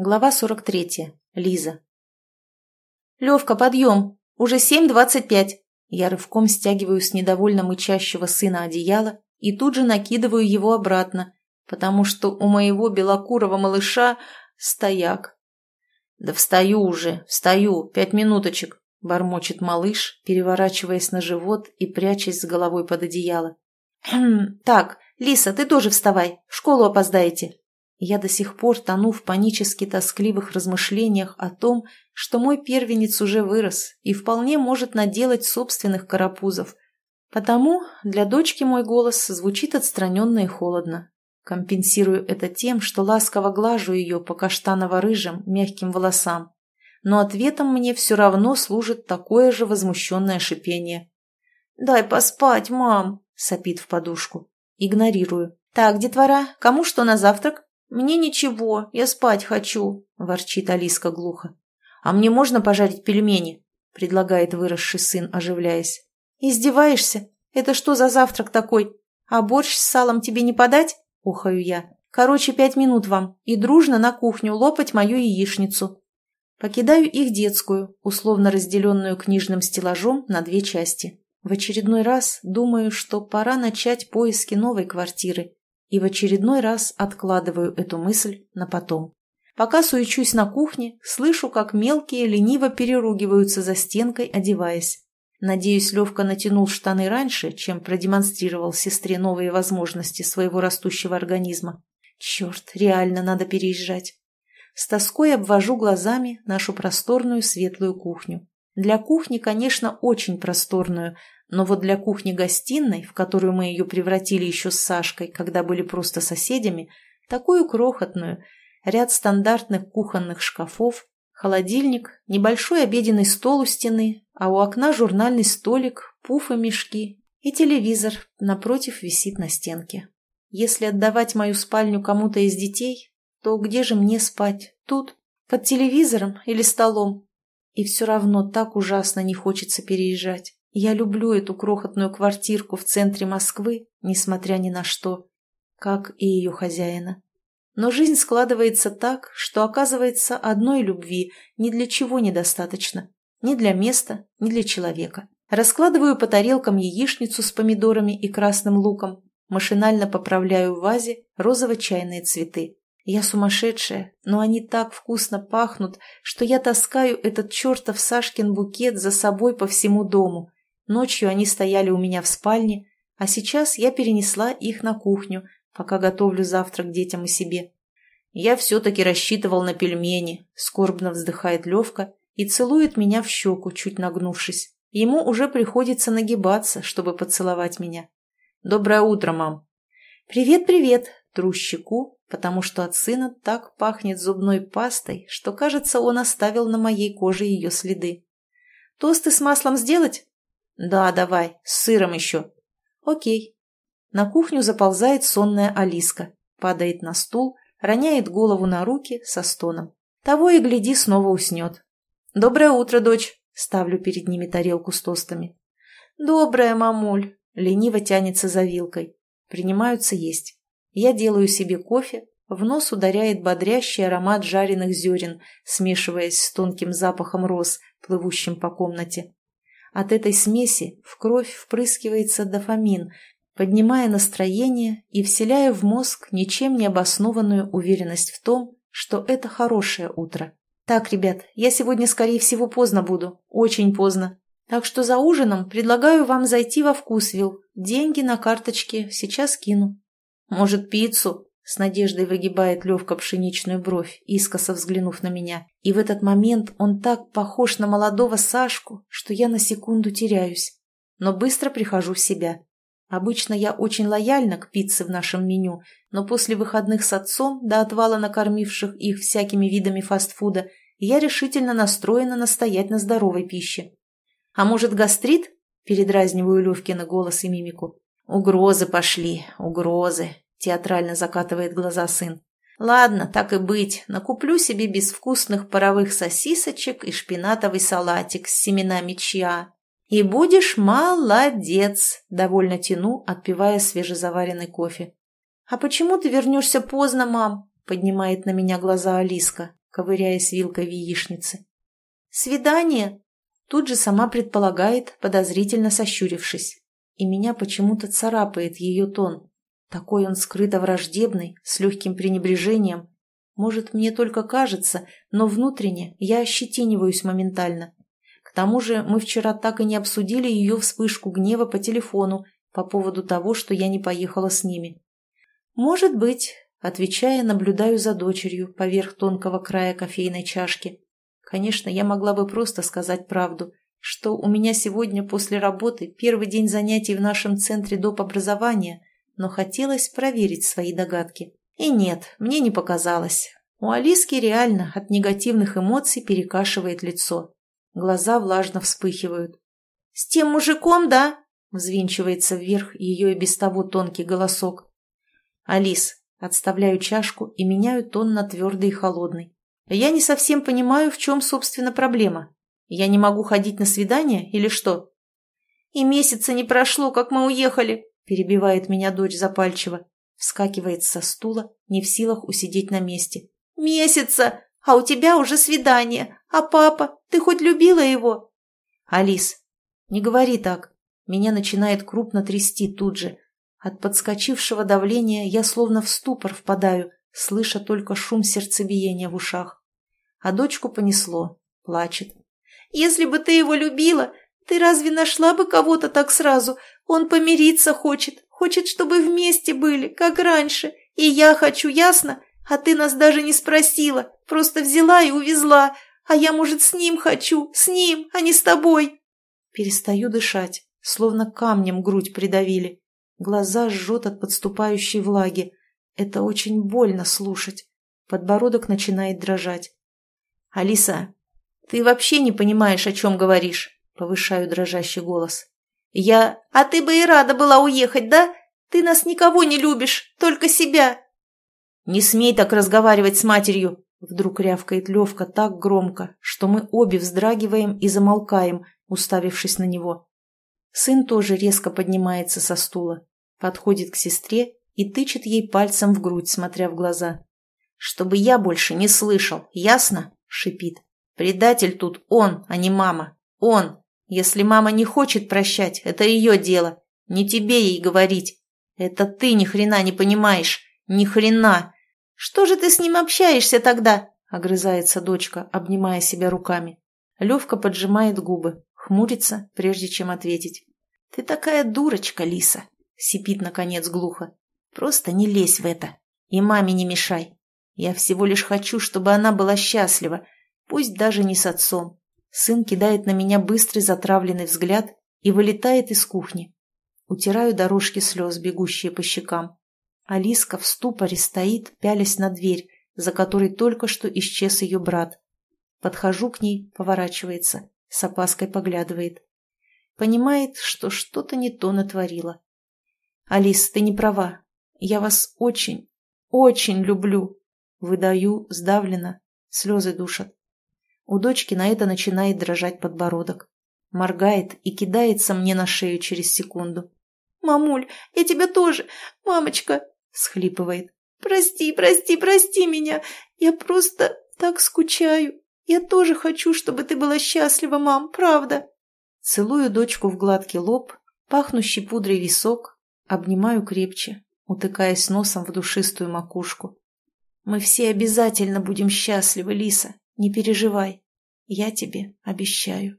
Глава 43. Лиза. «Левка, подъем! Уже семь двадцать пять!» Я рывком стягиваю с недовольно мычащего сына одеяло и тут же накидываю его обратно, потому что у моего белокурого малыша стояк. «Да встаю уже, встаю, пять минуточек!» — бормочет малыш, переворачиваясь на живот и прячась с головой под одеяло. «Хм, так, Лиса, ты тоже вставай, в школу опоздаете!» Я до сих пор тону в панически тоскливых размышлениях о том, что мой первенец уже вырос и вполне может наделать собственных карапузов. Потому для дочки мой голос звучит отстраненно и холодно. Компенсирую это тем, что ласково глажу ее по каштаново-рыжим мягким волосам. Но ответом мне все равно служит такое же возмущенное шипение. «Дай поспать, мам!» — сопит в подушку. Игнорирую. «Так, детвора, кому что на завтрак?» «Мне ничего, я спать хочу», – ворчит Алиска глухо. «А мне можно пожарить пельмени?» – предлагает выросший сын, оживляясь. «Издеваешься? Это что за завтрак такой? А борщ с салом тебе не подать?» – ухаю я. «Короче, пять минут вам, и дружно на кухню лопать мою яичницу». Покидаю их детскую, условно разделенную книжным стеллажом на две части. В очередной раз думаю, что пора начать поиски новой квартиры и в очередной раз откладываю эту мысль на потом. Пока суечусь на кухне, слышу, как мелкие лениво переругиваются за стенкой, одеваясь. Надеюсь, Левка натянул штаны раньше, чем продемонстрировал сестре новые возможности своего растущего организма. Черт, реально надо переезжать. С тоской обвожу глазами нашу просторную светлую кухню. Для кухни, конечно, очень просторную, но вот для кухни-гостиной, в которую мы ее превратили еще с Сашкой, когда были просто соседями, такую крохотную, ряд стандартных кухонных шкафов, холодильник, небольшой обеденный стол у стены, а у окна журнальный столик, пуфы-мешки и телевизор напротив висит на стенке. Если отдавать мою спальню кому-то из детей, то где же мне спать? Тут? Под телевизором или столом? И все равно так ужасно не хочется переезжать. Я люблю эту крохотную квартирку в центре Москвы, несмотря ни на что, как и ее хозяина. Но жизнь складывается так, что оказывается одной любви ни для чего недостаточно. Ни для места, ни для человека. Раскладываю по тарелкам яичницу с помидорами и красным луком, машинально поправляю в вазе розово-чайные цветы. Я сумасшедшая, но они так вкусно пахнут, что я таскаю этот чертов Сашкин букет за собой по всему дому, Ночью они стояли у меня в спальне, а сейчас я перенесла их на кухню, пока готовлю завтрак детям и себе. Я все-таки рассчитывал на пельмени, скорбно вздыхает Левка и целует меня в щеку, чуть нагнувшись. Ему уже приходится нагибаться, чтобы поцеловать меня. «Доброе утро, мам!» «Привет-привет!» – тру щеку, потому что от сына так пахнет зубной пастой, что, кажется, он оставил на моей коже ее следы. «Тосты с маслом сделать?» «Да, давай, с сыром еще». «Окей». На кухню заползает сонная Алиска, падает на стул, роняет голову на руки со стоном. Того и гляди, снова уснет. «Доброе утро, дочь!» Ставлю перед ними тарелку с тостами. «Доброе, мамуль!» Лениво тянется за вилкой. Принимаются есть. Я делаю себе кофе, в нос ударяет бодрящий аромат жареных зерен, смешиваясь с тонким запахом роз, плывущим по комнате. От этой смеси в кровь впрыскивается дофамин, поднимая настроение и вселяя в мозг ничем не обоснованную уверенность в том, что это хорошее утро. Так, ребят, я сегодня, скорее всего, поздно буду. Очень поздно. Так что за ужином предлагаю вам зайти во Вкусвилл. Деньги на карточке сейчас кину. Может, пиццу? С надеждой выгибает Левка пшеничную бровь, искоса взглянув на меня. И в этот момент он так похож на молодого Сашку, что я на секунду теряюсь. Но быстро прихожу в себя. Обычно я очень лояльна к пицце в нашем меню, но после выходных с отцом, до отвала накормивших их всякими видами фастфуда, я решительно настроена настоять на здоровой пище. «А может, гастрит?» – передразниваю Левкина голос и мимику. «Угрозы пошли, угрозы!» — театрально закатывает глаза сын. «Ладно, так и быть, накуплю себе безвкусных паровых сосисочек и шпинатовый салатик с семенами чья. И будешь молодец!» — довольно тяну, отпивая свежезаваренный кофе. «А почему ты вернешься поздно, мам?» — поднимает на меня глаза Алиска. ковыряясь вилкой в яичнице. «Свидание!» Тут же сама предполагает, подозрительно сощурившись. И меня почему-то царапает ее тон. Такой он скрыто враждебный, с легким пренебрежением. Может, мне только кажется, но внутренне я ощетиниваюсь моментально. К тому же мы вчера так и не обсудили ее вспышку гнева по телефону по поводу того, что я не поехала с ними. «Может быть», — отвечая, наблюдаю за дочерью поверх тонкого края кофейной чашки. Конечно, я могла бы просто сказать правду, что у меня сегодня после работы первый день занятий в нашем центре доп. образования, но хотелось проверить свои догадки. И нет, мне не показалось. У Алиски реально от негативных эмоций перекашивает лицо. Глаза влажно вспыхивают. «С тем мужиком, да?» — взвинчивается вверх ее и без того тонкий голосок. «Алис, отставляю чашку и меняю тон на твердый и холодный. Я не совсем понимаю, в чем, собственно, проблема. Я не могу ходить на свидание или что?» «И месяца не прошло, как мы уехали», — перебивает меня дочь запальчиво. Вскакивает со стула, не в силах усидеть на месте. «Месяца! А у тебя уже свидание! А папа, ты хоть любила его?» «Алис, не говори так!» Меня начинает крупно трясти тут же. От подскочившего давления я словно в ступор впадаю, слыша только шум сердцебиения в ушах. А дочку понесло, плачет. «Если бы ты его любила, ты разве нашла бы кого-то так сразу? Он помириться хочет, Хочет, чтобы вместе были, как раньше. И я хочу, ясно? А ты нас даже не спросила, просто взяла и увезла. А я, может, с ним хочу, с ним, а не с тобой. Перестаю дышать, словно камнем грудь придавили. Глаза жжет от подступающей влаги. Это очень больно слушать. Подбородок начинает дрожать. «Алиса, ты вообще не понимаешь, о чем говоришь?» Повышаю дрожащий голос. Я... А ты бы и рада была уехать, да? Ты нас никого не любишь, только себя. Не смей так разговаривать с матерью, вдруг рявкает Левка так громко, что мы обе вздрагиваем и замолкаем, уставившись на него. Сын тоже резко поднимается со стула, подходит к сестре и тычет ей пальцем в грудь, смотря в глаза. «Чтобы я больше не слышал, ясно?» — шипит. «Предатель тут он, а не мама. Он, если мама не хочет прощать, это ее дело. Не тебе ей говорить. Это ты ни хрена не понимаешь. Ни хрена. Что же ты с ним общаешься тогда? Огрызается дочка, обнимая себя руками. Левка поджимает губы, хмурится, прежде чем ответить. Ты такая дурочка, Лиса. Сипит, наконец, глухо. Просто не лезь в это. И маме не мешай. Я всего лишь хочу, чтобы она была счастлива, пусть даже не с отцом. Сын кидает на меня быстрый затравленный взгляд и вылетает из кухни. Утираю дорожки слез, бегущие по щекам. Алиска в ступоре стоит, пялясь на дверь, за которой только что исчез ее брат. Подхожу к ней, поворачивается, с опаской поглядывает. Понимает, что что-то не то натворила. «Алис, ты не права. Я вас очень, очень люблю!» Выдаю, сдавленно, слезы душат. У дочки на это начинает дрожать подбородок. Моргает и кидается мне на шею через секунду. «Мамуль, я тебя тоже! Мамочка!» — схлипывает. «Прости, прости, прости меня! Я просто так скучаю! Я тоже хочу, чтобы ты была счастлива, мам, правда!» Целую дочку в гладкий лоб, пахнущий пудрой висок, обнимаю крепче, утыкаясь носом в душистую макушку. «Мы все обязательно будем счастливы, Лиса, не переживай, я тебе обещаю.